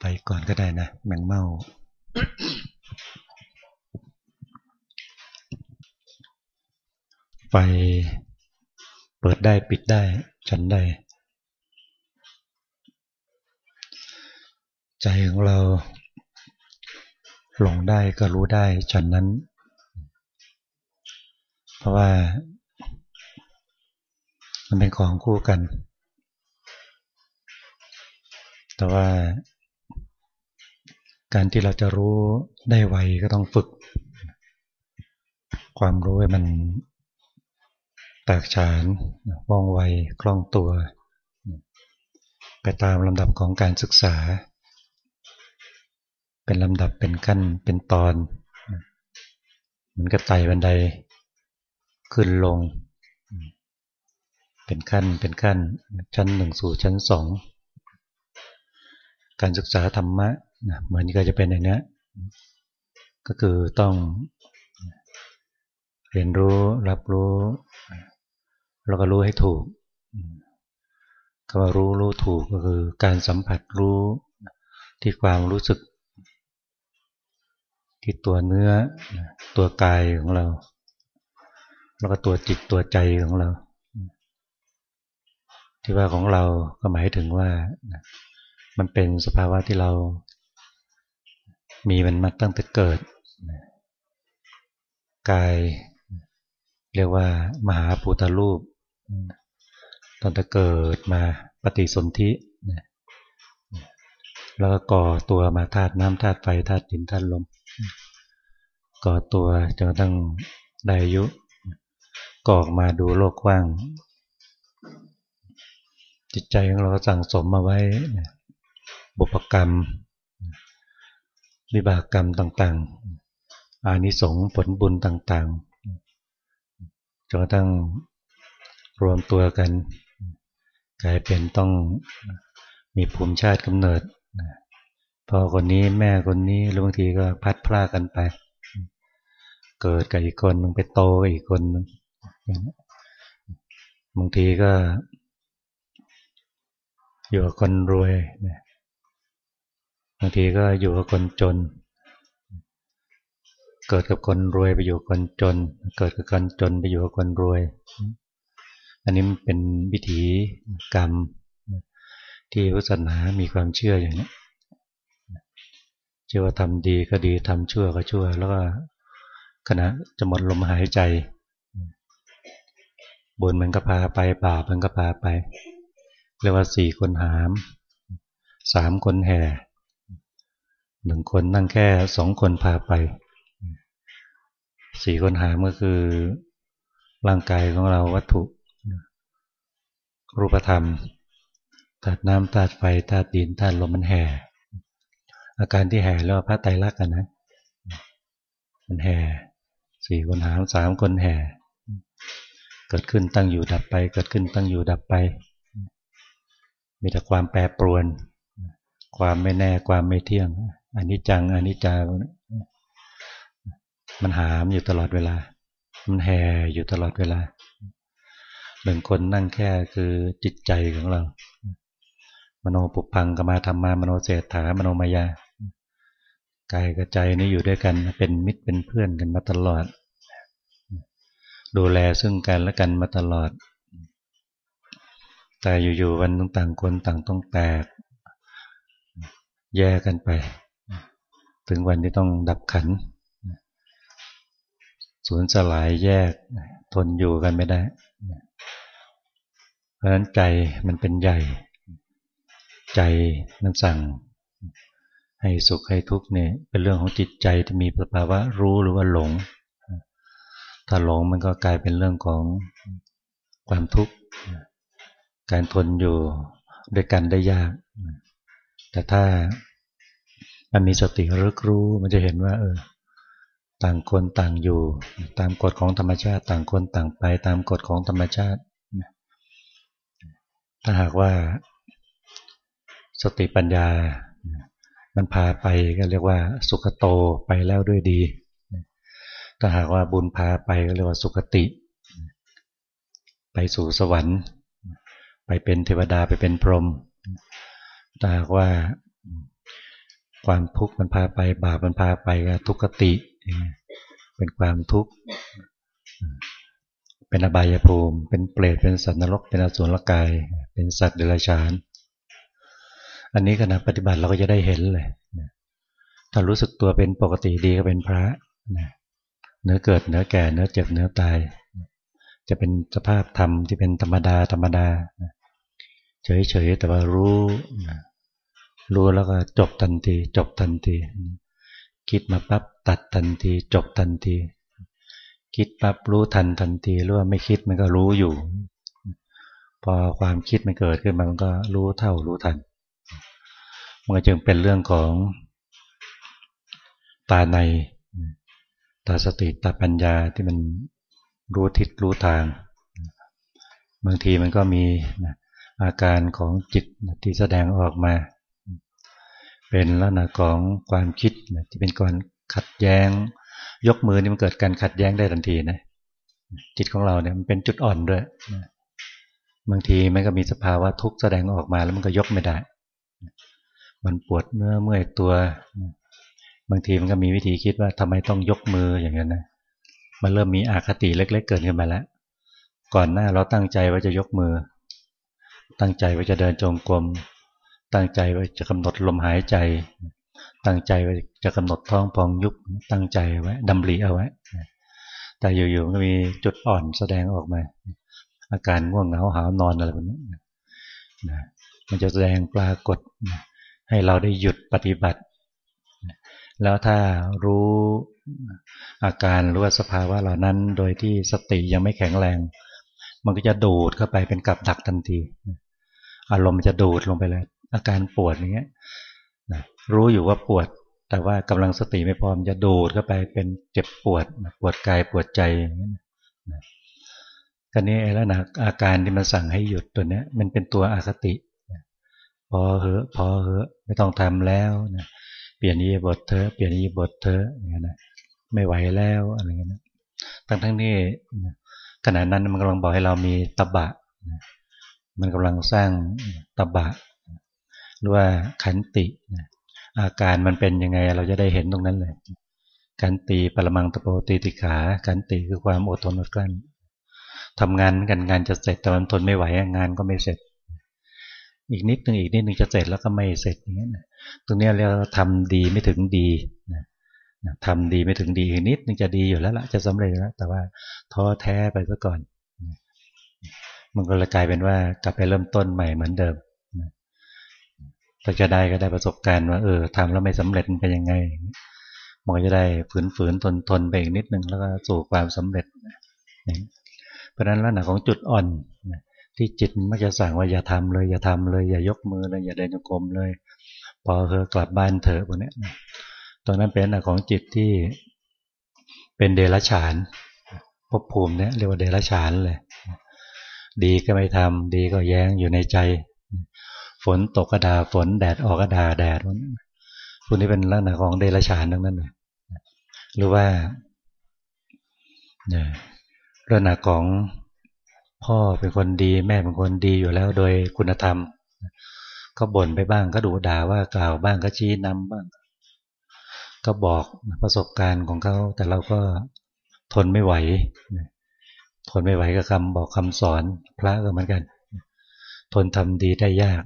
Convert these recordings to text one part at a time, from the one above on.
ไปก่อนก็ได้นะ แมงเมาไฟเปิดได้ปิดได้ ฉันได้ ใจของเรา หลงได้ก็รู้ได้ฉันนั้น เพราะว่า มันเป็นของคู่กัน แต่ว่า การที่เราจะรู้ได้ไวก็ต้องฝึก ความรู้ให้มันแตกฉานว่องไวคล่องตัว ไปตามลำดับของการศึกษา เป็นลำดับเป็นขั้นเป็นตอนมันก็ไต่บันไดขึ้นลง เป็นขั้นเป็นขั้นชั้นหนึ่งสู่ชั้นสองการศึกษาธรรมะ เหมือนก็จะเป็นอย่างนี้ก็คือต้องเรียนรู้รับรู้แล้วก็รู้ให้ถูกคำว่ารู้รู้ถูกก็คือการสัมผัสรู้ที่ความรู้สึก ที่ตัวเนื้อตัวกายของเรา แล้วก็ตัวจิตตัวใจของเรา ที่ว่าของเราก็หมายถึงว่ามันเป็นสภาวะที่เรา มีมันมาตั้งแต่เกิดกายเรียกว่ามหาภูตรูปตอนจะเกิดมาปฏิสนธิแล้วก็ก่อตัวมาธาตุน้ำธาตุไฟธาตุดินธาตุลม ก่อตัวจนตั้งได้อายุก่อมาดูโลกกว้าง จิตใจของเราสั่งสมมาไว้บุพกรรม วิบากกรรมต่างๆ อานิสงส์ผลบุญต่างๆจนตั้งรวมตัวกันกลายเป็นต้องมีภูมิชาติกำเนิดพอคนนี้แม่คนนี้แล้วบางทีก็พัดพลากันไป เกิดกับอีกคนนึงไปโตกับอีกคนนึงบางทีก็อยู่กับคนรวย บางทีก็อยู่กับคนจน เกิดกับคนรวยไปอยู่คนจน เกิดกับคนจนไปอยู่กับคนรวย อันนี้มันเป็นวิถีกรรม ที่พุทธศาสนามีความเชื่ออย่างนี้เชื่อว่าทำดีก็ดีทำชั่วก็ชั่ว แล้วก็ขณะจะหมดลมหายใจบุญมันก็พาไปบาปมันก็พาไป เรียกว่าสี่คนหามสามคนแห่ หนึ่งคนนั่งแค่สองคนพาไปสี่คนหามก็คือร่างกายของเราวัตถุ รูปธรรมธาตุน้ำธาตุไฟธาตุดินธาตุลมมันแห่ อาการที่แห่แล้วพระไตรลักษณ์กันนะ มันแห่สี่คนหามสามคนแห่ เกิดขึ้นตั้งอยู่ดับไป เกิดขึ้นตั้งอยู่ดับไป มีแต่ความแปรปรวน ความไม่แน่ความไม่เที่ยง อันนี้จังอันนี้จามันหามอยู่ตลอดเวลา มันแห่อยู่ตลอดเวลาหนึ่งคนนั่งแค่คือจิตใจของเรา มโนปุพังกมาธรรมามโนเศรษฐามโนมายากายกับใจนี่อยู่ด้วยกันเป็นมิตรเป็นเพื่อนกันมาตลอด ดูแลซึ่งกันและกันมาตลอด แต่อยู่ๆวันต่างคนต่างต้องแตก แยกกันไป ถึงวันที่ต้องดับขันสูญสลายแยกทนอยู่กันไม่ได้ เพราะฉะนั้นใจมันเป็นใหญ่ ใจมันสั่ง ให้สุขให้ทุกข์เนี่ยเป็นเรื่องของจิตใจที่มีสภาวะรู้หรือว่าหลง ถ้าหลงมันก็กลายเป็นเรื่องของความทุกข์ การทนอยู่ด้วยกันได้ยาก แต่ถ้า มันมีสติรึกรู้ มันจะเห็นว่า เออ ต่างคนต่างอยู่ ตามกฎของธรรมชาติ ต่างคนต่างไป ตามกฎของธรรมชาติ ถ้าหากว่า สติปัญญา มันพาไปก็เรียกว่า สุขโตไปแล้วด้วยดี ถ้าหากว่าบุญพาไปก็เรียกว่าสุขติ ไปสู่สวรรค์ ไปเป็นเทวดาไปเป็นพรหมถ้าหากว่า ความทุกข์มันพาไป บาปมันพาไปทุกขติ เป็นความทุกข์ เป็นอบายภูมิ เป็นเปรต เป็นสัตว์นรก เป็นอสุรกาย เป็นสัตว์เดรัจฉาน อันนี้ขณะปฏิบัติเราก็จะได้เห็นเลย ถ้ารู้สึกตัวเป็นปกติดีก็เป็นพระเนื้อเกิดเนื้อแก่เนื้อเจ็บเนื้อตาย จะเป็นสภาพธรรมที่เป็นธรรมดาธรรมดา เฉยๆแต่ว่ารู้ รู้แล้วก็จบทันที จบทันที คิดมาปั๊บตัดทันที จบทันที คิดปั๊บรู้ทันทันทีหรือว่าไม่คิดมันก็รู้อยู่ พอความคิดมันเกิดขึ้นมันก็รู้เท่ารู้ทันมันก็จึงเป็นเรื่องของตาใน ตาสติตาปัญญาที่มันรู้ทิศรู้ทาง บางทีมันก็มีอาการของจิตที่แสดงออกมา เป็นลักษณะของความคิดที่เป็นการขัดแย้ง ยกมือนี่มันเกิดการขัดแย้งได้ทันทีนะจิตของเราเนี่ยมันเป็นจุดอ่อนด้วยบางทีมันก็มีสภาวะทุกข์แสดงออกมาแล้วมันก็ยกไม่ได้ มันปวดเนื้อเมื่อยตัว บางทีมันก็มีวิธีคิดว่าทำไมต้องยกมืออย่างนั้นนะ มันเริ่มมีอาคติเล็ก ๆ เกิดขึ้นมาแล้ว ก่อนหน้าเราตั้งใจว่าจะยกมือ ตั้งใจว่าจะเดินจงกรม ตั้งใจไว้จะกำหนดลมหายใจ ตั้งใจไว้จะกำหนดท้องพองยุบตั้งใจไว้ดำริเอาไว้ แต่อยู่ๆก็มีจุดอ่อนแสดงออกมา อาการง่วงเหงาหานอนอะไรแบบนี้มันจะแสดงปรากฏ ให้เราได้หยุดปฏิบัติ แล้วถ้ารู้อาการรือว่าสภาวะเหล่านั้น โดยที่สติยังไม่แข็งแรง มันก็จะดูดเข้าไปเป็นกับดักทันที อารมณ์มันจะดูดลงไปเลย อาการปวดอย่างเงี้ยนะรู้อยู่ว่าปวด แต่ว่ากำลังสติไม่พร้อมจะดูดเข้าไปเป็นเจ็บปวดปวดกายปวดใจอย่างเงี้ยนะกันนี้แล้วนะอาการที่มันสั่งให้หยุดตัวเนี้ย มันเป็นตัวอาคติพอเหอะพอเหอะไม่ต้องทำแล้วนะเปลี่ยนยีบทเธอเปลี่ยนยีบทเธออย่างเงี้ยนะไม่ไหวแล้วอะไรเงี้ยนะทั้งทั้งนี้ขณะนั้นมันกำลังบอกให้เรามีตบะ มันกำลังสร้างตบะ หรือว่าขันติอาการมันเป็นยังไงเราจะได้เห็นตรงนั้นเลยขันติปรมังตโปติติขาขันติคือความอดทนอดกลั้นทำงานกันงานจะเสร็จแต่มันทนไม่ไหวงานก็ไม่เสร็จ อีกนิดหนึ่งอีกนิดหนึ่งจะเสร็จแล้วก็ไม่เสร็จอย่างนี้นะตรงนี้เราทำดีไม่ถึงดีนะทำดีไม่ถึงดีอีกนิดนึงจะดีอยู่แล้วละจะสำเร็จแล้ว แต่ว่าท้อแท้ไปซะก่อน มันก็เลยกลายเป็นว่ากลับไปเริ่มต้นใหม่เหมือนเดิม ถ้าจะได้ก็ได้ประสบการณ์ว่าเออทำแล้วไม่สำเร็จมันเป็นยังไงมันก็จะได้ฝืนฝืนทนทนไปอีกนิดนึงแล้วก็สู่ความสำเร็จเพราะฉะนั้นลักษณะของจุดอ่อนที่จิตมักจะสั่งว่าอย่าทำเลย อย่าทำเลย อย่ายกมือเลยอย่าเดินโกรมเลย พอเธอกลับบ้านเถอะพวกนี้ตอนนั้นเป็นลักษณะของจิตที่เป็นเดรัจฉานภพภูมิเนี่ยเรียกว่าเดรัจฉานเลย ดีก็ไม่ทำดีก็แย้งอยู่ในใจ ฝนตกกระดาฝนแดดออกกระดาแดดพวกนี้เป็นลักษณะของเดรัจฉานทั้งนั้นเลยหรือว่าเนี่ยลักษณะของพ่อเป็นคนดี แม่เป็นคนดีอยู่แล้วโดยคุณธรรม ก็บ่นไปบ้างก็ดูด่าว่ากล่าวบ้างก็ชี้นำบ้าง ก็บอกประสบการณ์ของเขาแต่เราก็ทนไม่ไหวทนไม่ไหวกับคำบอกคำสอนพระก็เหมือนกัน ทนทำดีได้ยาก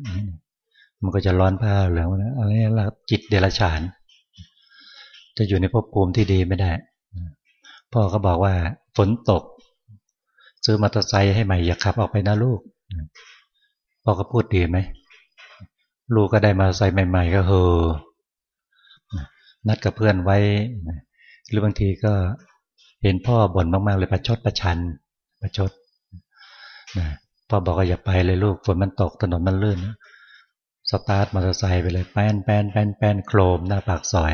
มันก็จะร้อนผ้าเหลืองนะอะไรนี่ละจิตเดรัจฉาน จะอยู่ในภพภูมิที่ดีไม่ได้พ่อก็บอกว่าฝนตก ซื้อมอเตอร์ไซค์ให้ใหม่อย่าขับออกไปนะลูกพ่อก็พูดดีไหมลูกก็ได้มาใส่ใหม่ ๆ ก็เฮอนัดกับเพื่อนไว้ หรือบางทีก็เห็นพ่อบ่นมากๆเลยประชดประชันประชด พ่อบอกว่าอย่าไปเลยลูกฝนมันตกถนนมันลื่น สตาร์ทมอเตอร์ไซค์ไปเลยแป้นแป้นแป้นแป้นโครมหน้าปากซอย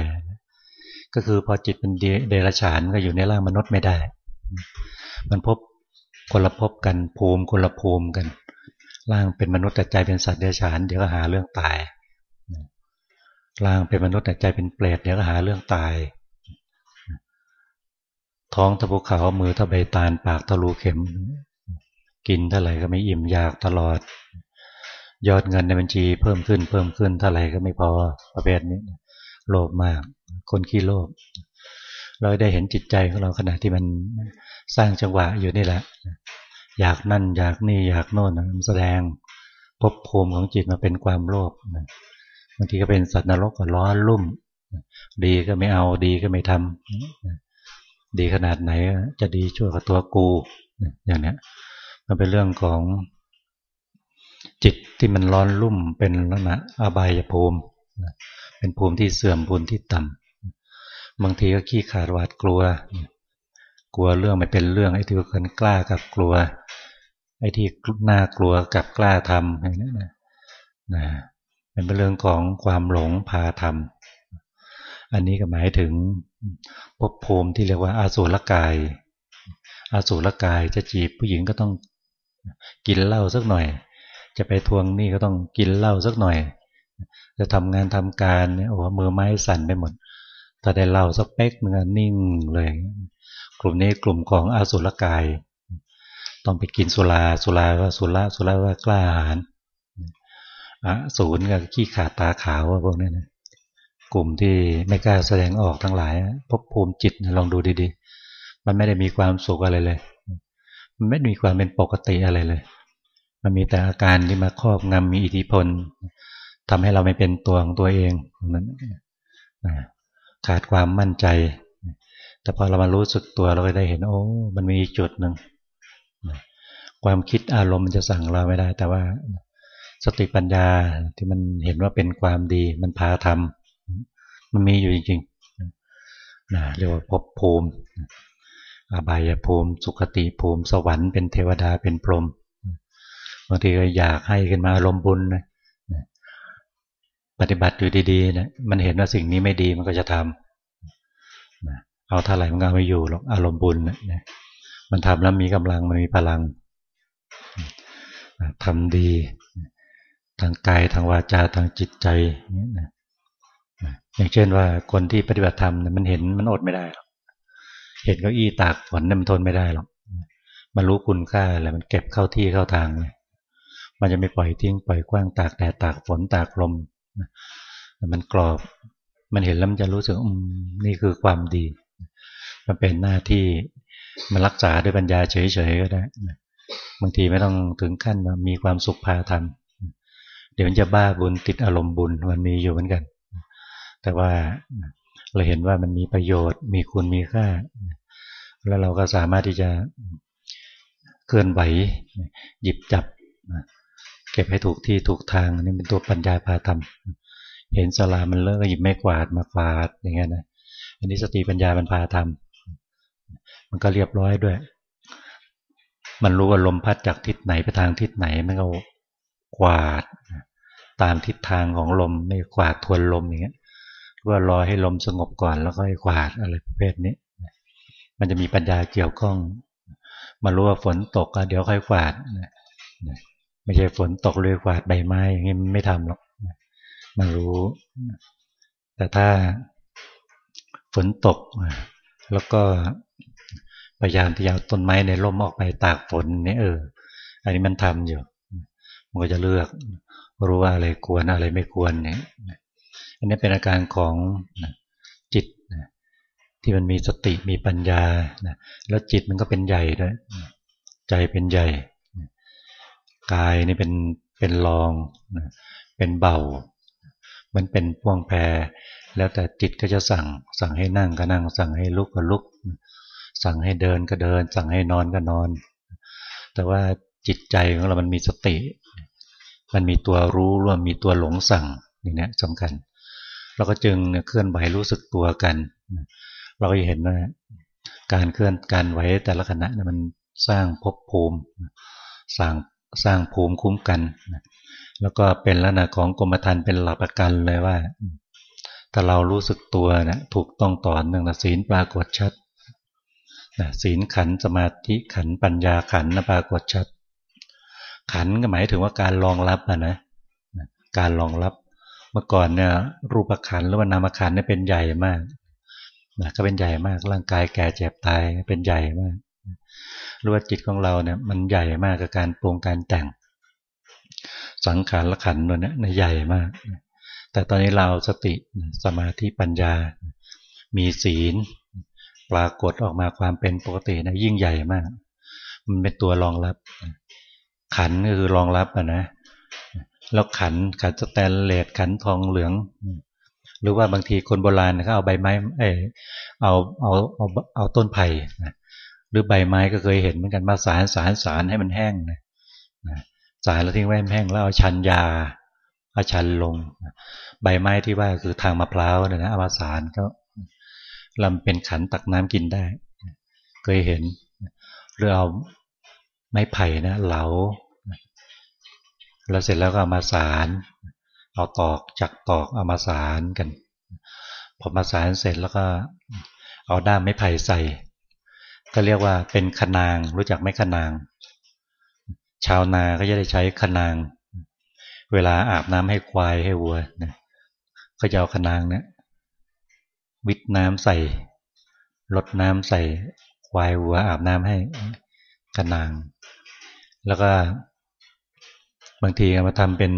ก็คือพอจิตเป็นเดรัจฉานก็อยู่ในร่างมนุษย์ไม่ได้ มันพบคนละพบกันภูมิคนละภูมิกัน ร่างเป็นมนุษย์แต่ใจเป็นสัตว์เดรัจฉานเดี๋ยวก็หาเรื่องตายร่างเป็นมนุษย์แต่ใจเป็นเปรตเดี๋ยวก็หาเรื่องตาย ท้องทะภูเขามือทะใบตาลปากทะลุเข็ม กินเท่าไหร่ก็ไม่อิ่มอยากตลอด ยอดเงินในบัญชีเพิ่มขึ้นเพิ่มขึ้นเท่าไหร่ก็ไม่พอประเภทนี้ โลภมาก คนขี้โลภเราได้เห็นจิตใจของเราขณะที่มันสร้างจังหวะอยู่นี่แหละ อยากนั่นอยากนี่อยากโน่นมันแสดงภพภูมิของจิตมาเป็นความโลภบางทีก็เป็นสัตว์นรกก็ร้อนรุ่ม ดีก็ไม่เอาดีก็ไม่ทำดีขนาดไหนจะดีช่วยกับตัวกูอย่างนี้ มันเป็นเรื่องของจิตที่มันร้อนรุ่มเป็นลักษณะอบายภูมิ เป็นภูมิที่เสื่อมภูมิที่ต่ำบางทีก็ขี้ขาดหวาดกลัว กลัวเรื่องไม่เป็นเรื่องไอ้ที่คนกล้ากับกลัว ไอ้ที่น่ากลัวกับกล้าทำอย่างนี้นะนะเป็นเรื่องของความหลงพาทำอันนี้ก็หมายถึงภพภูมิที่เรียกว่าอาสูรกายอาสูรกายจะจีบผู้หญิงก็ต้อง กินเหล้าสักหน่อย จะไปทวงนี่ก็ต้องกินเหล้าสักหน่อย จะทำงานทำการเนี่ยโอ้มือไม้สั่นไปหมดถ้าได้เหล้าสักเป๊กเนื้อนิ่งเลย กลุ่มนี้กลุ่มของอาสุรกาย ต้องไปกินสุราสุราว่าสุราสุราว่ากล้าหาญอะศูนย์กับขี้ขาดตาขาวพวกนี้นะกลุ่มที่ไม่กล้าแสดงออกทั้งหลายพบภูมิจิตลองดูดีๆ มันไม่ได้มีความสุขอะไรเลย มันไม่มีความเป็นปกติอะไรเลย มันมีแต่อาการที่มาครอบงำมีอิทธิพลทำให้เราไม่เป็นตัวของตัวเองนั้นขาดความมั่นใจ แต่พอเรามารู้สึกตัวเราก็ได้เห็น โอ้มันมีจุดหนึ่งความคิดอารมณ์มันจะสั่งเราไม่ได้ แต่ว่าสติปัญญาที่มันเห็นว่าเป็นความดี มันพาทำมันมีอยู่จริงๆนะเรียกว่าภพภูมิ อบายภูมิ สุขติภูมิ สวรรค์เป็นเทวดาเป็นพรหมบางทีก็อยากให้ขึ้นมาอารมณ์บุญนะปฏิบัติอยู่ดีๆนะมันเห็นว่าสิ่งนี้ไม่ดีมันก็จะทำเอาเท่าไหร่มันก็ไม่อยู่หรอกอารมณ์บุญนะมันทำแล้วมีกำลังมันมีพลังทำดี ทางกายทางวาจาทางจิตใจอย่างนะอย่างเช่นว่าคนที่ปฏิบัติธรรมมันเห็นมันอดไม่ได้หรอก เห็นเก้าอี้ตากฝนมันทนไม่ได้หรอกมันรู้คุณค่าอะไรมันเก็บเข้าที่เข้าทางเลยมันจะไม่ปล่อยทิ้งปล่อยกว้างตากแดดตากฝนตากลมมันกรอบ มันเห็นแล้วมันจะรู้สึกอืมนี่คือความดี มันเป็นหน้าที่มันรักษาด้วยปัญญาเฉยๆก็ได้บางทีไม่ต้องถึงขั้นมีความสุขพาทำดี๋ยวมันจะบ้าบุญติดอารมณ์บุญมันมีอยู่เหมือนกัน แต่ว่า เราเห็นว่ามันมีประโยชน์ มีคุณมีค่า แล้วเราก็สามารถที่จะเคลื่อนไหว หยิบจับ เก็บให้ถูกที่ถูกทางนี่เป็นตัวปัญญาพาทำเห็นสลามันเลิกหยิบไม่กวาดมาฟาดอย่างเงี้ยนะ อันนี้สติปัญญามันพาทำมันก็เรียบร้อยด้วย มันรู้ว่าลมพัดจากทิศไหนไปทางทิศไหนมันก็กวาด ตามทิศทางของลมไม่กวาดทวนลมอย่างเงี้ย ว่ารอให้ลมสงบก่อนแล้วก็ให้กวาดอะไรประเภทนี้ มันจะมีปัญญาเกี่ยวข้อง มารู้ว่าฝนตกก็เดี๋ยวค่อยกวาดไม่ใช่ฝนตกเลยกวาดใบไม้อย่างนี้มันไม่ทำหรอกมารู้ แต่ถ้าฝนตก แล้วก็พยายามที่จะเอาต้นไม้ในร่มออกไปตากฝนนี่เออ อันนี้มันทำอยู่ มันก็จะเลือกรู้ว่าอะไรควรอะไรไม่ควรเนี่ย อันนี้เป็นอาการของจิตที่มันมีสติมีปัญญาแล้วจิตมันก็เป็นใหญ่ด้วยใจเป็นใหญ่กายนี่เป็นเป็นรองเป็นเบามันเป็นพ่วงแพร แล้วแต่จิตก็จะสั่ง สั่งให้นั่งก็นั่ง สั่งให้ลุกก็ลุก สั่งให้เดินก็เดิน สั่งให้นอนก็นอน แต่ว่าจิตใจของเรามันมีสติ มันมีตัวรู้ร่วมมีตัวหลงสั่งนี่นะสำคัญ เราก็จึงเคลื่อนไหวรู้สึกตัวกัน เราก็เห็นว่าการเคลื่อนการไหวแต่ละขณะมันสร้างภพภูมิ สร้างสร้างภูมิคุ้มกัน แล้วก็เป็นลักษณะของกรมธรรม์เป็นหลักประกันเลยว่า ถ้าเรารู้สึกตัวนะถูกต้องต่อเนื่องนะศีลปรากฏชัดศีลขันสมาธิขันปัญญาขันนะปรากฏชัด ขันก็หมายถึงว่าการรองรับอะนะการรองรับ เมื่อก่อนเนี่ยรูปขันหรือว่านามขันเนี่ยเป็นใหญ่มากนะก็เป็นใหญ่มากร่างกายแก่เจ็บตายเป็นใหญ่มากรู้ว่าจิตของเราเนี่ยมันใหญ่มากกับการปรุงการแต่ง สังขารละขันตัวนี้ใหญ่มาก แต่ตอนนี้เราสติสมาธิปัญญา มีศีล ปรากฏออกมาความเป็นปกตินะยิ่งใหญ่มาก มันเป็นตัวรองรับ ขันก็คือรองรับนะ แล้วขันขันสแตนเลสขันทองเหลือง หรือว่าบางทีคนโบราณเขาเอาใบไม้เออเอาเอาเอาเอาต้นไผ่หรือใบไม้ก็เคยเห็นเหมือนกันมาสารสารสารให้มันแห้งนะสารแล้วทิ้งไว้แห้งแล้วเอาชันยาเอาชันลง ใบไม้ที่ว่าคือทางมะพร้าวนะนะเอามาสารก็ลำเป็นขันตักน้ำกินได้ เคยเห็นหรือเอาไม้ไผ่นะเหลา แล้วเสร็จแล้วก็เอามาสารเอาตอกจักตอกเอามาสารกันพอมาสารเสร็จแล้วก็เอาด้ามไม้ไผ่ใส่ ก็เรียกว่าเป็นขนาง รู้จักไหมขนาง ชาวนาก็จะได้ใช้ขนาง เวลาอาบน้ำให้ควายให้วัวนะก็จะเอาขนางเนะี่ยวิดน้ำใส่ลดน้ำใส่ควายวัวอาบน้ำให้ขนาง แล้วก็ บางทีมาทำเป็น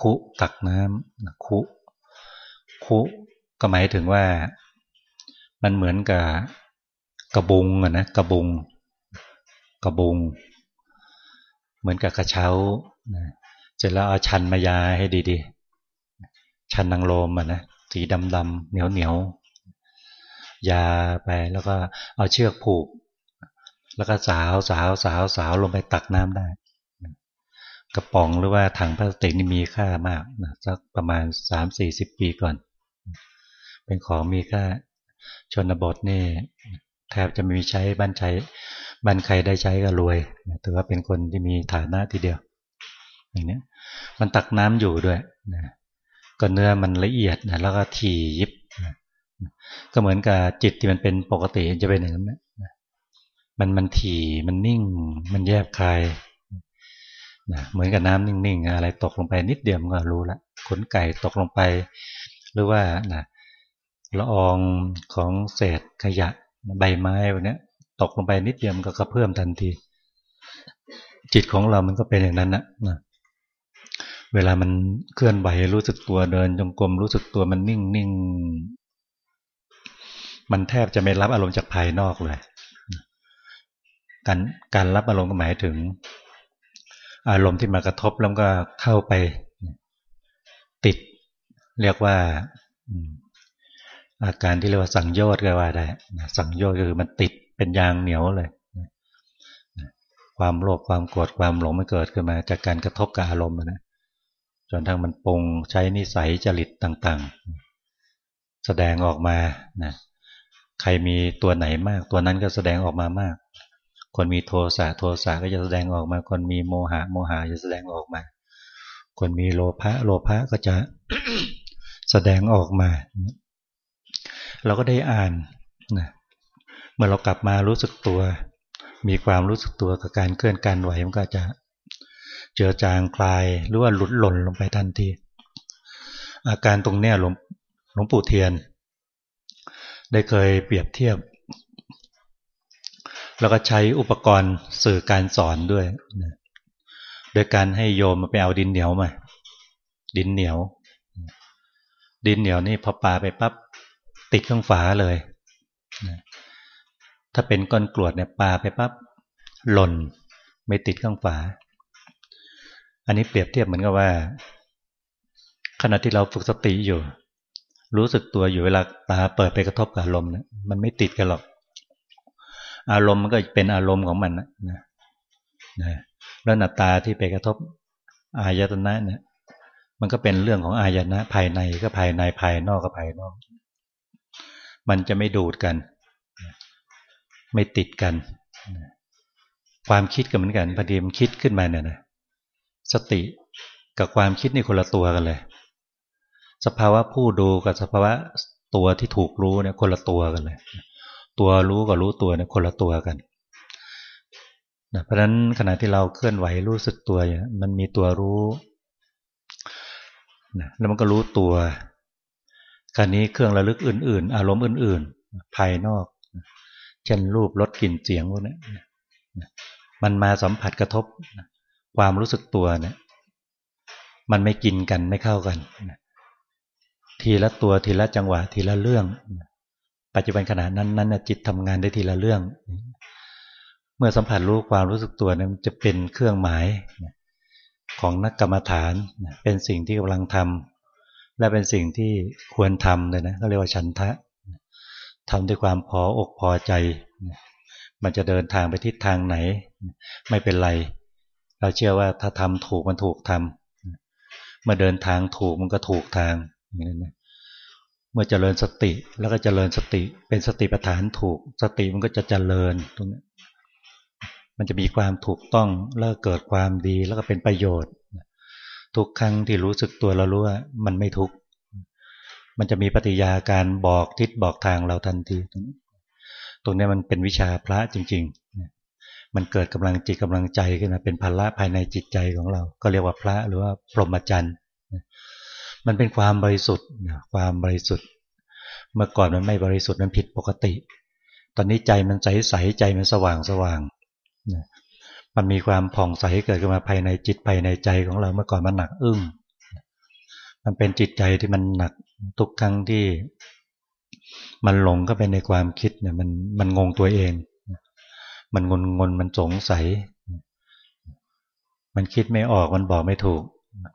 คุตักน้ำคุคุก็หมายถึงว่ามันเหมือนกับกระบุงอะนะกระบุง กระบุง เหมือนกับกระเช้าเสร็จแล้วเอาชันมายาให้ดีๆ ชันนางโลมอะนะสีดำๆเหนียวๆยาไปแล้วก็เอาเชือกผูก แล้วก็สาวสาวสาวสาวลงไปตักน้ำได้ กระป๋องหรือว่าถังพลาสติกนี่มีค่ามากนะสักประมาณ3-40ปีก่อน เป็นของมีค่าชนบทนี่แทบจะมีใช้บ้านใช้บ้านใครได้ใช้ก็รวยถือว่าเป็นคนที่มีฐานะทีเดียว อย่างนี้มันตักน้ำอยู่ด้วยนะก็เนื้อมันละเอียดนะแล้วก็ถี่ยิบนะก็เหมือนกับจิตที่มันเป็นปกติจะเป็นอย่างนั้นนะมันมันถี่มันนิ่ง มันแยบคาย นะเหมือนกับน้ำนิ่งๆ อะไรตกลงไปนิดเดียวมันก็รู้ละขนไก่ตกลงไป หรือว่านะละอองของเศษขยะใบไม้พวกนี้ตกลงไปนิดเดียวมันก็กระเพื่อมทันที จิตของเรามันก็เป็นอย่างนั้นนะนะเวลามันเคลื่อนไหวรู้สึกตัวเดินจงกรมรู้สึกตัวมันนิ่งนิ่งมันแทบจะไม่รับอารมณ์จากภายนอกเลย การการรับอารมณ์ก็หมายถึง อารมณ์ที่มากระทบแล้วก็เข้าไปติด เรียกว่าอาการที่เรียกว่าสังโยชน์ก็ว่าได้สังโยชน์ก็คือมันติดเป็นยางเหนียวเลยความโลภความโกรธความหลงไม่เกิดขึ้นมา จากการกระทบกับอารมณ์นะจนทั้งมันปรุงใช้นิสัยจริตต่าง ๆ แสดงออกมานะใครมีตัวไหนมาก ตัวนั้นก็แสดงออกมามาก คนมีโทสะโทสะก็จะแสดงออกมา คนมีโมหะโมหะจะแสดงออกมา คนมีโลภะโลภะก็จะแสดงออกมา เราก็ได้อ่านนะเมื่อเรากลับมารู้สึกตัว มีความรู้สึกตัวกับการเคลื่อนการไหวมันก็จะเจอจางคลายหรือว่าหลุดหล่นลงไปทันที อาการตรงเนี้ยหลวงหลวงปู่เทียน ได้เคยเปรียบเทียบ แล้วก็ใช้อุปกรณ์สื่อการสอนด้วยนะโดยการให้โยมมาไปเอาดินเหนียวมา ดินเหนียว ดินเหนียวนี่พอปาไปปั๊บติดข้างฝาเลยนะถ้าเป็นก้อนกรวดเนี่ยปาไปปั๊บหล่นไม่ติดข้างฝา อันนี้เปรียบเทียบเหมือนกับว่า ขณะที่เราฝึกสติอยู่ รู้สึกตัวอยู่เวลาตาเปิดไปกระทบกับลมเนี่ยมันไม่ติดกันหรอก อารมณ์มันก็เป็นอารมณ์ของมันนะนะแล้วหน้าตาที่ไปกระทบอายตนะเนี่ย มันก็เป็นเรื่องของอายตนะ ภายในก็ภายในภายนอกก็ภายนอก มันจะไม่ดูดกัน ไม่ติดกัน ความคิดก็เหมือนกันพอดีมันคิดขึ้นมาเนี่ยนะสติกับความคิดนี่คนละตัวกันเลย สภาวะผู้ดูกับสภาวะตัวที่ถูกรู้เนี่ยคนละตัวกันเลย ตัวรู้กับรู้ตัวเนี่ยคนละตัวกันนะเพราะฉะนั้นขณะที่เราเคลื่อนไหวรู้สึกตัวเนี่ยมันมีตัวรู้นะแล้วมันก็รู้ตัวคราวนี้เครื่องระลึกอื่น ๆ อารมณ์อื่น ๆ ภายนอกเช่นรูปรสกลิ่นเสียงพวกนี้มันมาสัมผัสกระทบความรู้สึกตัวเนี่ยมันไม่กินกันไม่เข้ากัน ทีละตัวทีละจังหวะทีละเรื่อง ปัจจุบันขณะนั้นนั้นจิตทำงานได้ทีละเรื่อง เมื่อสัมผัสรู้ความรู้สึกตัวนั้นจะเป็นเครื่องหมายของนักกรรมฐาน เป็นสิ่งที่กำลังทำและเป็นสิ่งที่ควรทำเลยนะก็เรียกว่าฉันทะทำด้วยความพออกพอใจ มันจะเดินทางไปทิศทางไหน ไม่เป็นไร เราเชื่อว่าถ้าทำถูกมันถูกทำเมื่อเดินทางถูกมันก็ถูกทาง เมื่อเจริญสติแล้วก็เจริญสติ เป็นสติปัฏฐานถูก สติมันก็จะเจริญตรงนี้มันจะมีความถูกต้องแล้วเกิดความดีแล้วก็เป็นประโยชน์ ทุกครั้งที่รู้สึกตัวเรารู้ว่ามันไม่ทุกข์มันจะมีปฏิยาการบอกทิศบอกทางเราทันทีตรงนี้มันเป็นวิชาพระจริงๆ มันเกิดกำลังจิตกำลังใจขึ้นมาเป็นพละภายในจิตใจของเรา ก็เรียกว่าพระหรือว่าพรหมจรรย์ มันเป็นความบริสุทธิ์ความบริสุทธิ์ เมื่อก่อนมันไม่บริสุทธิ์มันผิดปกติ ตอนนี้ใจมันใสใสใจมันสว่างสว่างมันมีความผ่องใสเกิดขึ้นมาภายในจิตภายในใจของเราเมื่อก่อนมันหนักอึ้งมันเป็นจิตใจที่มันหนักทุกครั้งที่ มันหลงก็ไปในความคิดเนี่ยมันมันงงตัวเอง มันงนงนมันสงสัย มันคิดไม่ออกมันบอกไม่ถูก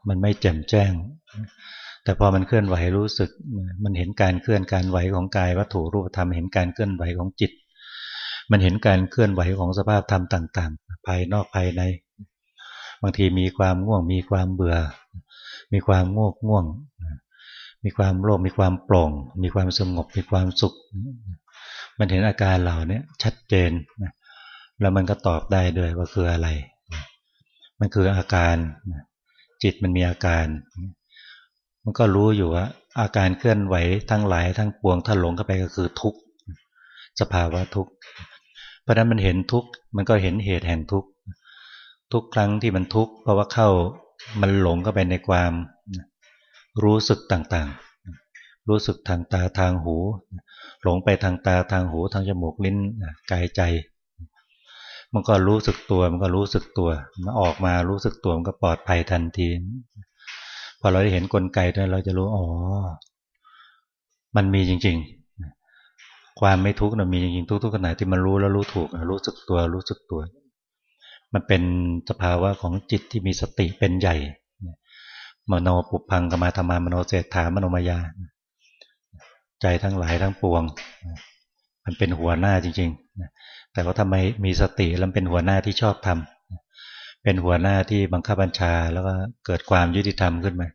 มันไม่แจ่มแจ้ง แต่พอมันเคลื่อนไหวรู้สึก มันเห็นการเคลื่อนการไหวของกายวัตถุรูปธรรมเห็นการเคลื่อนไหวของจิต มันเห็นการเคลื่อนไหวของสภาพธรรมต่าง ๆ ภายนอกภายใน บางทีมีความง่วง มีความเบื่อ มีความง่วงง่วง มีความโล่งมีความโปร่ง มีความสงบมีความสุข มันเห็นอาการเหล่านี้ชัดเจนแล้วมันก็ตอบได้ด้วยว่าคืออะไร มันคืออาการจิตมันมีอาการ มันก็รู้อยู่ว่าอาการเคลื่อนไหวทั้งหลายทั้งปวงถ้าหลงเข้าไปก็คือทุกข์สภาวะทุกข์เพราะนั้นมันเห็นทุกข์มันก็เห็นเหตุแห่งทุกข์ทุกครั้งที่มันทุกข์เพราะว่าเข้ามันหลงเข้าไปในความรู้สึกต่างๆ รู้สึกทางตาทางหู หลงไปทางตาทางหูทางจมูกลิ้นกายใจ มันก็รู้สึกตัวมันก็รู้สึกตัวมาออกมารู้สึกตัวมันก็ปลอดภัยทันที พอเราได้เห็นกลไกนั้นเราจะรู้อ๋อมันมีจริง ๆ ความไม่ทุกข์นะมีจริงๆทุกๆขณะที่มันรู้แล้วรู้ถูกรู้สึกตัวรู้สึกตัว มันเป็นสภาวะของจิตที่มีสติเป็นใหญ่มโนปุพังกมาธรรมามโนเศรษฐามโนมายา ใจทั้งหลายทั้งปวง มันเป็นหัวหน้าจริง ๆ แต่ว่าทำไมมีสติแล้วเป็นหัวหน้าที่ชอบทำ เป็นหัวหน้าที่บังคับบัญชาแล้วก็เกิดความยุติธรรมขึ้นมา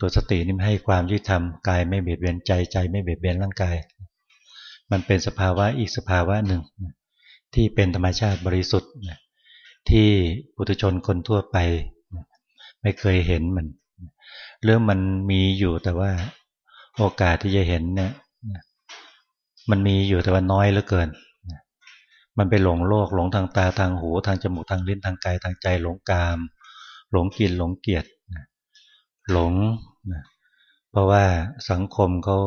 ตัวสตินี่ให้ความยุติธรรมกายไม่เบียดเบียนใจใจไม่เบียดเบียนร่างกาย มันเป็นสภาวะอีกสภาวะหนึ่ง ที่เป็นธรรมชาติบริสุทธิ์ที่ปุถุชนคนทั่วไป ไม่เคยเห็นมันเรื่องมันมีอยู่แต่ว่าโอกาสที่จะเห็นเนี่ยมันมีอยู่แต่ว่าน้อยเหลือเกิน มันไปหลงโลกหลงทางตาทางหูทางจมูกทางลิ้นทางกายทางใจ หลงกาม หลงกินหลงเกียรติหลงเพราะว่าสังคมเขา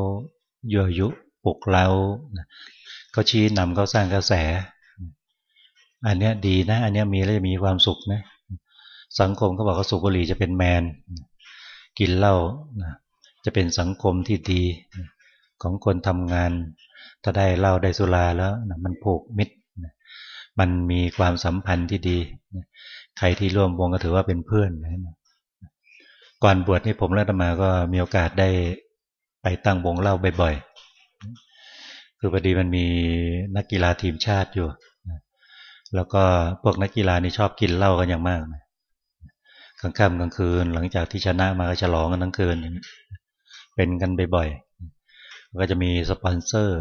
ยั่วยุปลุกเราเขาชี้นำเขาสร้างกระแส อันเนี้ยดีนะ อันเนี้ยมีแล้วจะมีความสุขนะสังคมเขาบอกว่าสุบุหรี่จะเป็นแมน กินเหล้าจะเป็นสังคมที่ดีของคนทำงาน ถ้าได้เหล้าได้สุราแล้วมันผูกมิตร มันมีความสัมพันธ์ที่ดี ใครที่ร่วมวงก็ถือว่าเป็นเพื่อนก่อนบวชนี่ผมและธรรมาก็มีโอกาสได้ไปตั้งวงเล่าบ่อยๆ คือพอดีมันมีนักกีฬาทีมชาติอยู่ แล้วก็พวกนักกีฬานี่ชอบกินเหล้ากันอย่างมากนะกลางค่ำกลางคืน หลังจากที่ชนะมาก็ฉลองกันทั้งคืน เป็นกันบ่อยๆ ก็จะมีสปอนเซอร์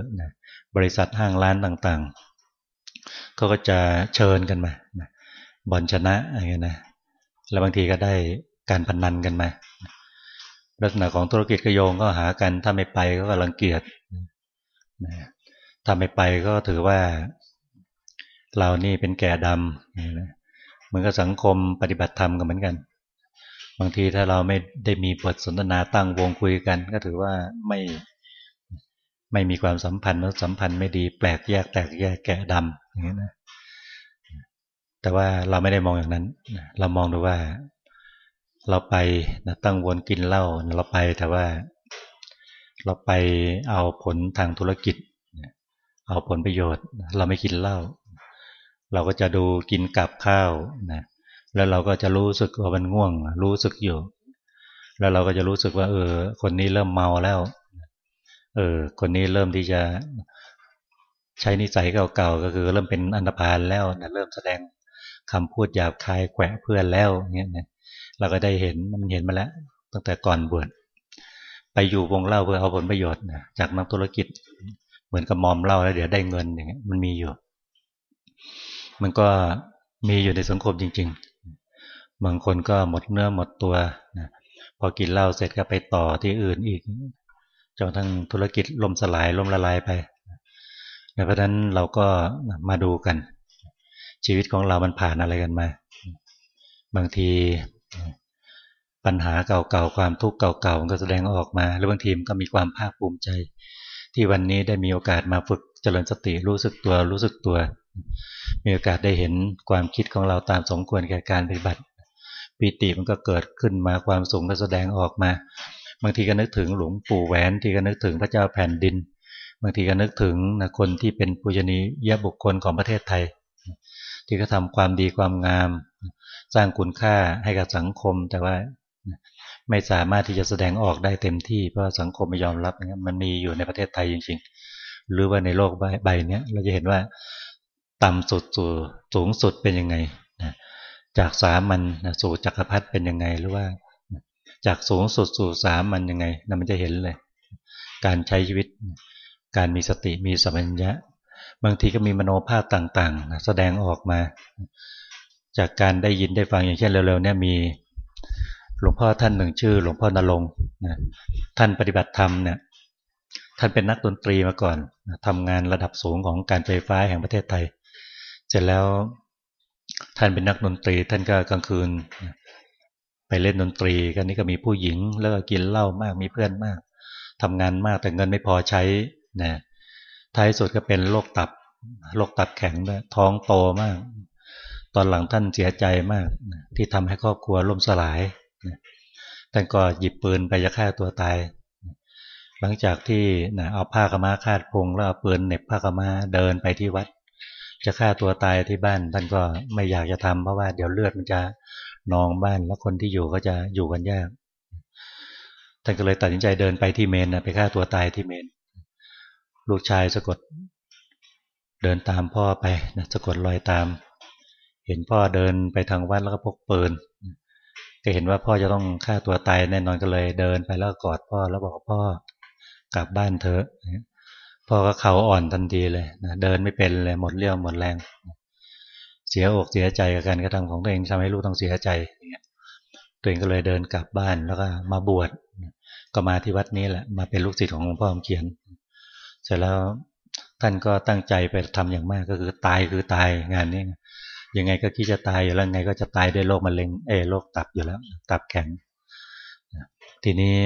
บริษัทห้างร้านต่างๆ เขาก็จะเชิญกันมาบอลชนะอะไรเงี้ยนะแล้วบางทีก็ได้การพนันกันมาลักษณะของธุรกิจกระโยงก็หากันถ้าไม่ไปก็รังเกียจถ้าไม่ไปก็ถือว่า เรานี่เป็นแก่ดำเหมือนกับสังคมปฏิบัติธรรมกันเหมือนกัน บางทีถ้าเราไม่ได้มีบทสนทนาตั้งวงคุยกัน ก็ถือว่าไม่ ไม่มีความสัมพันธ์แล้วสัมพันธ์ไม่ดี แปลกแยกแตกแยกแกะดำอย่างนี้นะแต่ว่าเราไม่ได้มองอย่างนั้น เรามองดูว่า เราไปนะตั้งวนกินเหล้าเราไปแต่ว่า เราไปเอาผลทางธุรกิจ เอาผลประโยชน์ เราไม่กินเหล้าเราก็จะดูกินกับข้าวนะแล้วเราก็จะรู้สึกว่ามันง่วง รู้สึกอยู่ แล้วเราก็จะรู้สึกว่า เออ คนนี้เริ่มเมาแล้ว เออ คนนี้เริ่มที่จะใช้นิสัยเก่าๆก็คือ เริ่มเป็นอันธพาลแล้วนะเริ่มแสดงคำพูดหยาบคายแขวะเพื่อนแล้วเงี้ยนะเราก็ได้เห็นมันเห็นมาแล้ว ตั้งแต่ก่อนบวชไปอยู่วงเล่าเพื่อเอาผลประโยชน์นะจากนักธุรกิจ เหมือนกับมอมเล่าแล้วเดี๋ยวได้เงินอย่างเงี้ยมันมีอยู่ มันก็มีอยู่ในสังคมจริง ๆ บางคนก็หมดเนื้อหมดตัวนะพอกินเหล้าเสร็จก็ไปต่อที่อื่นอีก จนทั้งธุรกิจล่มสลายล่มละลายไปเพราะฉะนั้นเราก็มาดูกัน ชีวิตของเรามันผ่านอะไรกันมา บางทีปัญหาเก่าๆความทุกข์เก่าๆก็แสดงออกมา หรือบางทีมก็มีความภาคภูมิใจ ที่วันนี้ได้มีโอกาสมาฝึกเจริญสติรู้สึกตัวรู้สึกตัว มีโอกาสได้เห็นความคิดของเราตามสมควรแก่การปฏิบัติปีติมันก็เกิดขึ้นมาความสูงก็แสดงออกมา บางทีก็นึกถึงหลวงปู่แหวนที่ก็นึกถึงพระเจ้าแผ่นดิน บางทีก็นึกถึงนะคนที่เป็นปุญณียบุคคลของประเทศไทย ที่เขาทาความดีความงาม สร้างคุณค่าให้กับสังคม แต่ว่าไม่สามารถที่จะแสดงออกได้เต็มที่เพราะสังคมไม่ยอมรับมันมีอยู่ในประเทศไทยจริง ๆ หรือว่าในโลกใบนี้เราจะเห็นว่าต่ำสุดสู่สูงสุดเป็นยังไงจากสามัญสู่จักรพรรดิเป็นยังไงหรือว่า จากสูงสุดสู่สามัญยังไงนั่นมันจะเห็นเลย การใช้ชีวิต การมีสติมีสัมผัญญะ บางทีก็มีมโนภาพต่างๆ แสดงออกมา จากการได้ยินได้ฟังอย่างเช่นเร็วๆเนี่ยมีหลวงพ่อท่านหนึ่งชื่อ หลวงพ่อนรงค์ท่านปฏิบัติธรรมเนี่ยท่านเป็นนักดนตรีมาก่อนทำงานระดับสูงของการไฟฟ้าแห่งประเทศไทย เสร็จแล้วท่านเป็นนักดนตรี ท่านก็กลางคืน ไปเล่นดนตรีกันนี้ก็มีผู้หญิงแล้วก็กินเหล้ามากมีเพื่อนมากทำงานมากแต่เงินไม่พอใช้นะท้ายสุดก็เป็นโรคตับโรคตับแข็งด้วยท้องโตมาก ตอนหลังท่านเสียใจมาก ที่ทำให้ครอบครัวล่มสลายท่านก็หยิบปืนไปจะฆ่าตัวตาย หลังจากที่นะเอาผ้ากมาคาดพงแล้วเอาปืนเน็บผ้ากมาเดินไปที่วัด จะฆ่าตัวตายที่บ้าน ท่านก็ไม่อยากจะทำเพราะว่าเดี๋ยวเลือดมันจะ นองบ้านแล้วคนที่อยู่ก็จะอยู่กันยากท่านก็เลยตัดสินใจเดินไปที่เมนนะไปฆ่าตัวตายที่เมน ลูกชายสะกด เดินตามพ่อไปนะสะกดรอยตาม เห็นพ่อเดินไปทางวัดแล้วก็พกปืนก็เห็นว่าพ่อจะต้องฆ่าตัวตายแน่นอนก็เลยเดินไปแล้วกอดพ่อแล้วบอกพ่อกลับบ้านเถอะพ่อก็เข่าอ่อนทันทีเลยนะเดินไม่เป็นเลยหมดเรี่ยวหมดแรง เสียอกเสียใจกับการกระทำของตัวเองทำให้ลูกต้องเสียใจเนี่ยตัวเองก็เลยเดินกลับบ้านแล้วก็มาบวชก็มาที่วัดนี้แหละมาเป็นลูกศิษย์ของหลวงพ่อเขียน เสร็จแล้วท่านก็ตั้งใจไปทำอย่างมากก็คือตายคือตายงานนี้ยังไงก็คิดจะตายอยู่แล้วไงก็จะตายด้วยโรคมะเร็งเอโรคตับอยู่แล้ว ตับแข็งทีนี้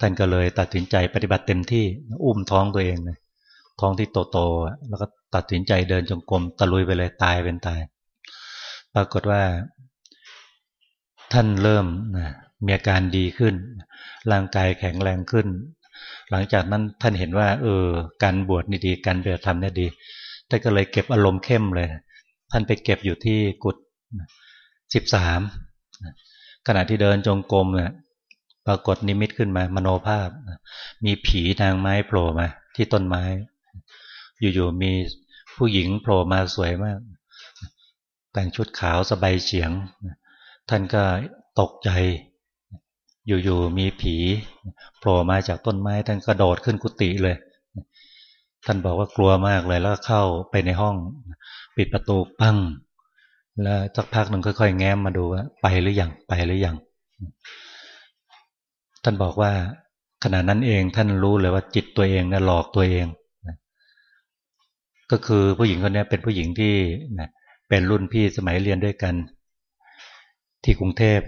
ท่านก็เลยตัดสินใจปฏิบัติเต็มที่อุ้มท้องตัวเองเลยท้องที่โตๆแล้วก็ตัดสินใจเดินจงกรมตะลุยไปเลยตายเป็นตาย ปรากฏว่า ท่านเริ่มมีอาการดีขึ้น ร่างกายแข็งแรงขึ้น หลังจากนั้นท่านเห็นว่า เออ การบวชนี่ดี การเบียดธรรมนี่ดีท่านก็เลยเก็บอารมณ์เข้มเลย ท่านไปเก็บอยู่ที่กุฏสิบสามขณะที่เดินจงกรมเนี่ยปรากฏนิมิตขึ้นมามโนภาพ มีผีนางไม้โผล่มา ที่ต้นไม้ อยู่ๆมีผู้หญิงโผล่มาสวยมาก แต่งชุดขาวสบายเฉียง ท่านก็ตกใจ อยู่ๆมีผีโผล่มาจากต้นไม้ ท่านกระโดดขึ้นกุฏิเลย ท่านบอกว่ากลัวมากเลยแล้วเข้าไปในห้อง ปิดประตูปั้ง แล้วสักพักหนึ่งค่อยๆ แง้มมาดูว่าไปหรือยังไปหรือยังท่านบอกว่าขณะนั้นเองท่านรู้เลยว่าจิตตัวเองนะหลอกตัวเองก็คือผู้หญิงคนนี้เป็นผู้หญิงที่เป็นรุ่นพี่สมัยเรียนด้วยกัน ที่กรุงเทพ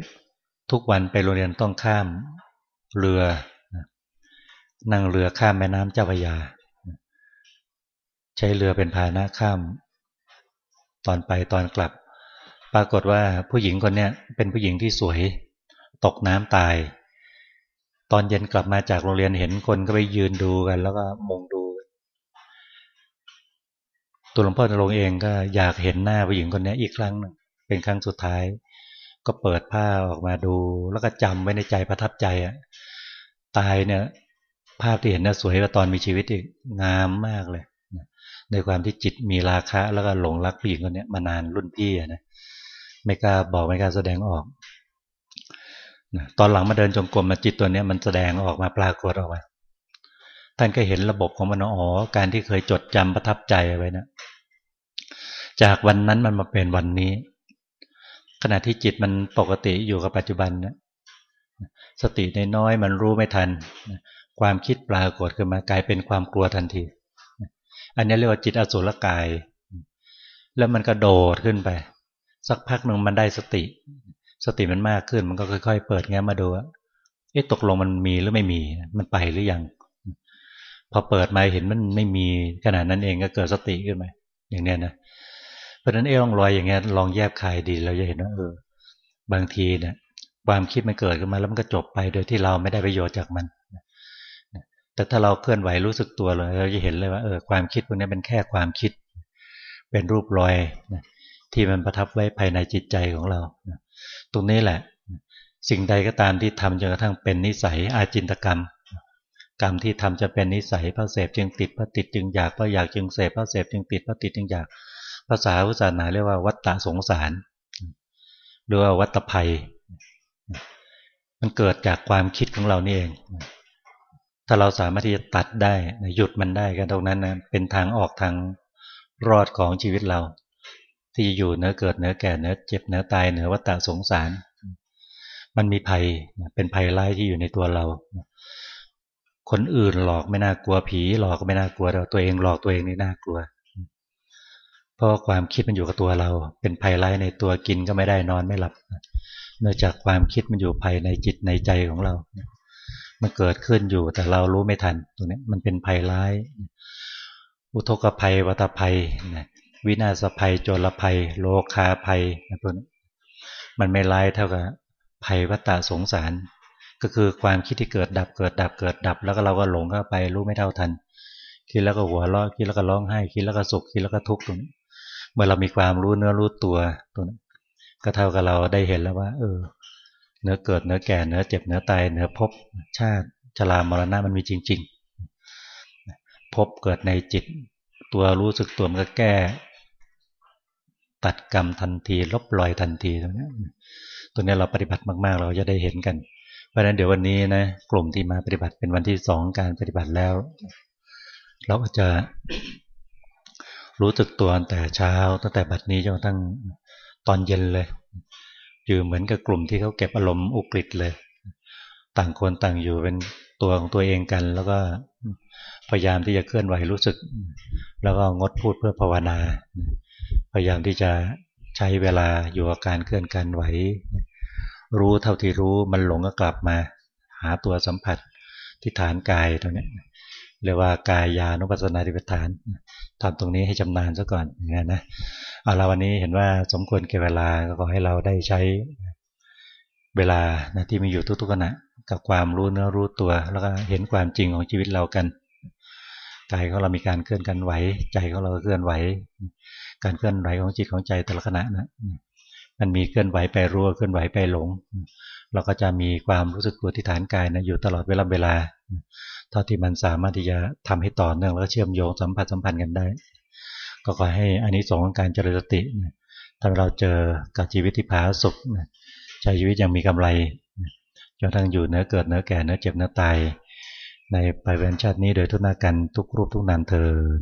ทุกวันไปโรงเรียนต้องข้ามเรือ นั่งเรือข้ามแม่น้ำเจ้าพระยา ใช้เรือเป็นพาหนะข้าม ตอนไปตอนกลับ ปรากฏว่าผู้หญิงคนนี้เป็นผู้หญิงที่สวย ตกน้ำตาย ตอนเย็นกลับมาจากโรงเรียนเห็นคนก็ไปยืนดูกัน แล้วก็มุงดู ตัวหลวงพ่อจะลงเองก็อยากเห็นหน้าผู้หญิงคนนี้อีกครั้งนึงเป็นครั้งสุดท้าย ก็เปิดผ้าออกมาดู แล้วก็จำไว้ในใจประทับใจอะตายเนี่ย ภาพที่เห็นน่ะสวยกว่าตอนมีชีวิตอีกงามมากเลยในความที่จิตมีราคะ แล้วก็หลงรักผู้หญิงคนนี้มานานรุ่นพี่นะไม่กล้าบอกไม่กล้าแสดงออกตอนหลังมาเดินจงกรมมาจิตตัวนี้มันแสดงออกมาปรากฏออกมาท่านก็เห็นระบบของมันอ๋อการที่เคยจดจำประทับใจไว้นะ จากวันนั้นมันมาเป็นวันนี้ ขณะที่จิตมันปกติอยู่กับปัจจุบันนะสติในน้อยมันรู้ไม่ทัน ความคิดปรากฏขึ้นมากลายเป็นความกลัวทันที อันนี้เรียกว่าจิตอสุรกาย แล้วมันก็โดดขึ้นไป สักพักหนึ่งมันได้สติ สติมันมากขึ้นมันก็ค่อย ๆ เปิดแง้มมาดูว่าเอ๊ะตกลงมันมีหรือไม่มี มันไปหรือยัง พอเปิดมาเห็นมันไม่มีขนาดนั้นเองก็เกิดสติขึ้นมาอย่างเนี้ยนะ ราะฉะนั้นเอ๊ะลองรอยอย่างเงี้ยลองแยบคายดีเราจะเห็นว่าเออ บางทีเนี่ยความคิดมันเกิดขึ้นมาแล้วมันก็จบไป โดยที่เราไม่ได้ประโยชน์จากมัน แต่ถ้าเราเคลื่อนไหวรู้สึกตัวเลยเราจะเห็นเลยว่าเออความคิดพวกนี้เป็นแค่ความคิด เป็นรูปรอยที่มันประทับไว้ภายในจิตใจของเรา ตรงนี้แหละ สิ่งใดก็ตามที่ทำจนกระทั่งเป็นนิสัยอาจินตกรรม กรรมที่ทำจะเป็นนิสัยพระเสพจึงติดพระติดจึงอยากพระอยากจึงเสพพระเสพจึงติดพระติดจึงอยาก ภาษาพุทธศาสนาเรียกว่าวัตตะสงสารหรือว่าวัตภัย มันเกิดจากความคิดของเรานี่เอง ถ้าเราสามารถที่จะตัดได้หยุดมันได้กันตรงนั้นนะเป็นทางออกทางรอดของชีวิตเรา ที่อยู่เนื้อเกิดเนื้อแก่เนื้อเจ็บเนื้อตายเนื้อวัฏฏะสงสาร มันมีภัยเป็นภัยร้ายที่อยู่ในตัวเรา คนอื่นหลอกไม่น่ากลัวผี หลอกก็ไม่น่ากลัวเราตัวเองหลอกตัวเองนี่น่ากลัว เพราะความคิดมันอยู่กับตัวเรา เป็นภัยร้ายในตัวกินก็ไม่ได้นอนไม่หลับเนื่องจากความคิดมันอยู่ภายในจิตในใจของเรา มันเกิดขึ้นอยู่แต่เรารู้ไม่ทันตรงนี้มันเป็นภัยร้าย อุทกภัยวัตภัย วินาศภัยโจรภัย โลคาภัยนะพวนี้มันไม่ร้ายเท่ากับภัยวัตตาสงสาร ก็คือความคิดที่เกิดดับเกิดดับเกิดดับ แล้วก็เราก็หลงเข้าไปรู้ไม่เท่าทันคิดแล้วก็หัวเราะคิดแล้วก็ร้องไห้คิดแล้วก็สุขคิดแล้วก็ทุกข์ตรงนี้ มื่อเรามีความรู้เนื้อรู้ตัวตรงนี้นก็เท่ากับเราได้เห็นแล้วว่า เออ เนื้อเกิดเนื้อแก่เนื้อเจ็บเนื้อตายเนื้อพบชาติชรามรณะมันมีจริง ๆ พบเกิดในจิต ตัวรู้สึกตัวมันก็แก้ ตัดกรรมทันที ลบรอยทันทีตรงนี้ตัวนี้เราปฏิบัติมาก ๆ เราจะได้เห็นกัน เพราะฉะนั้นเดี๋ยววันนี้นะกลุ่มที่มาปฏิบัติเป็นวันที่สองการปฏิบัติแล้ว เราก็จะ รู้สึกตัวตั้งแต่เช้า ตั้งแต่บัดนี้จนกระทั่งตอนเย็นเลย อยู่เหมือนกับกลุ่มที่เขาเก็บอารมณ์อุกฤษเลย ต่างคนต่างอยู่เป็นตัวของตัวเองกัน แล้วก็พยายามที่จะเคลื่อนไหวรู้สึก แล้วก็งดพูดเพื่อภาวนา พยายามที่จะใช้เวลาอยู่กับการเคลื่อนการไหว รู้เท่าที่รู้มันหลงก็กลับมา หาตัวสัมผัสที่ฐานกายตรงนี้ เรียกว่ากายยานุปัสสนาธิปฐานทำตรงนี้ให้จำนานซะก่อนนี้นะเอาละวันนี้เห็นว่าสมควรเก็บเวลาก็ขอให้เราได้ใช้เวลานะที่มีอยู่ทุกๆขณะกับความรู้เนื้อรู้ตัว แล้วก็เห็นความจริงของชีวิตเรากันกายของเรามีการเคลื่อนกันไหว ใจของเราเคลื่อนไหว การเคลื่อนไหวของจิตของใจแต่ละขณะนะมันมีเคลื่อนไหวไปรั่วเคลื่อนไหวไปหลง เราก็จะมีความรู้สึกตัวที่ฐานกายนะอยู่ตลอดเวลาเวลา เท่าที่มันสามารถที่จะทำให้ต่อเนื่องแล้วเชื่อมโยงสัมผัสสัมพันธ์กันได้ ก็ขอให้อันนี้สองของการเจริญสติทำเราเจอกับชีวิตที่ผาสุขใช้ชีวิตยังมีกำไรจนทั้งอยู่เนื้อเกิดเนื้อแก่เนื้อเจ็บเนื้อตายในไปเวนชาตินี้โดยทุกนากันทุกรูปทุกนามเทิน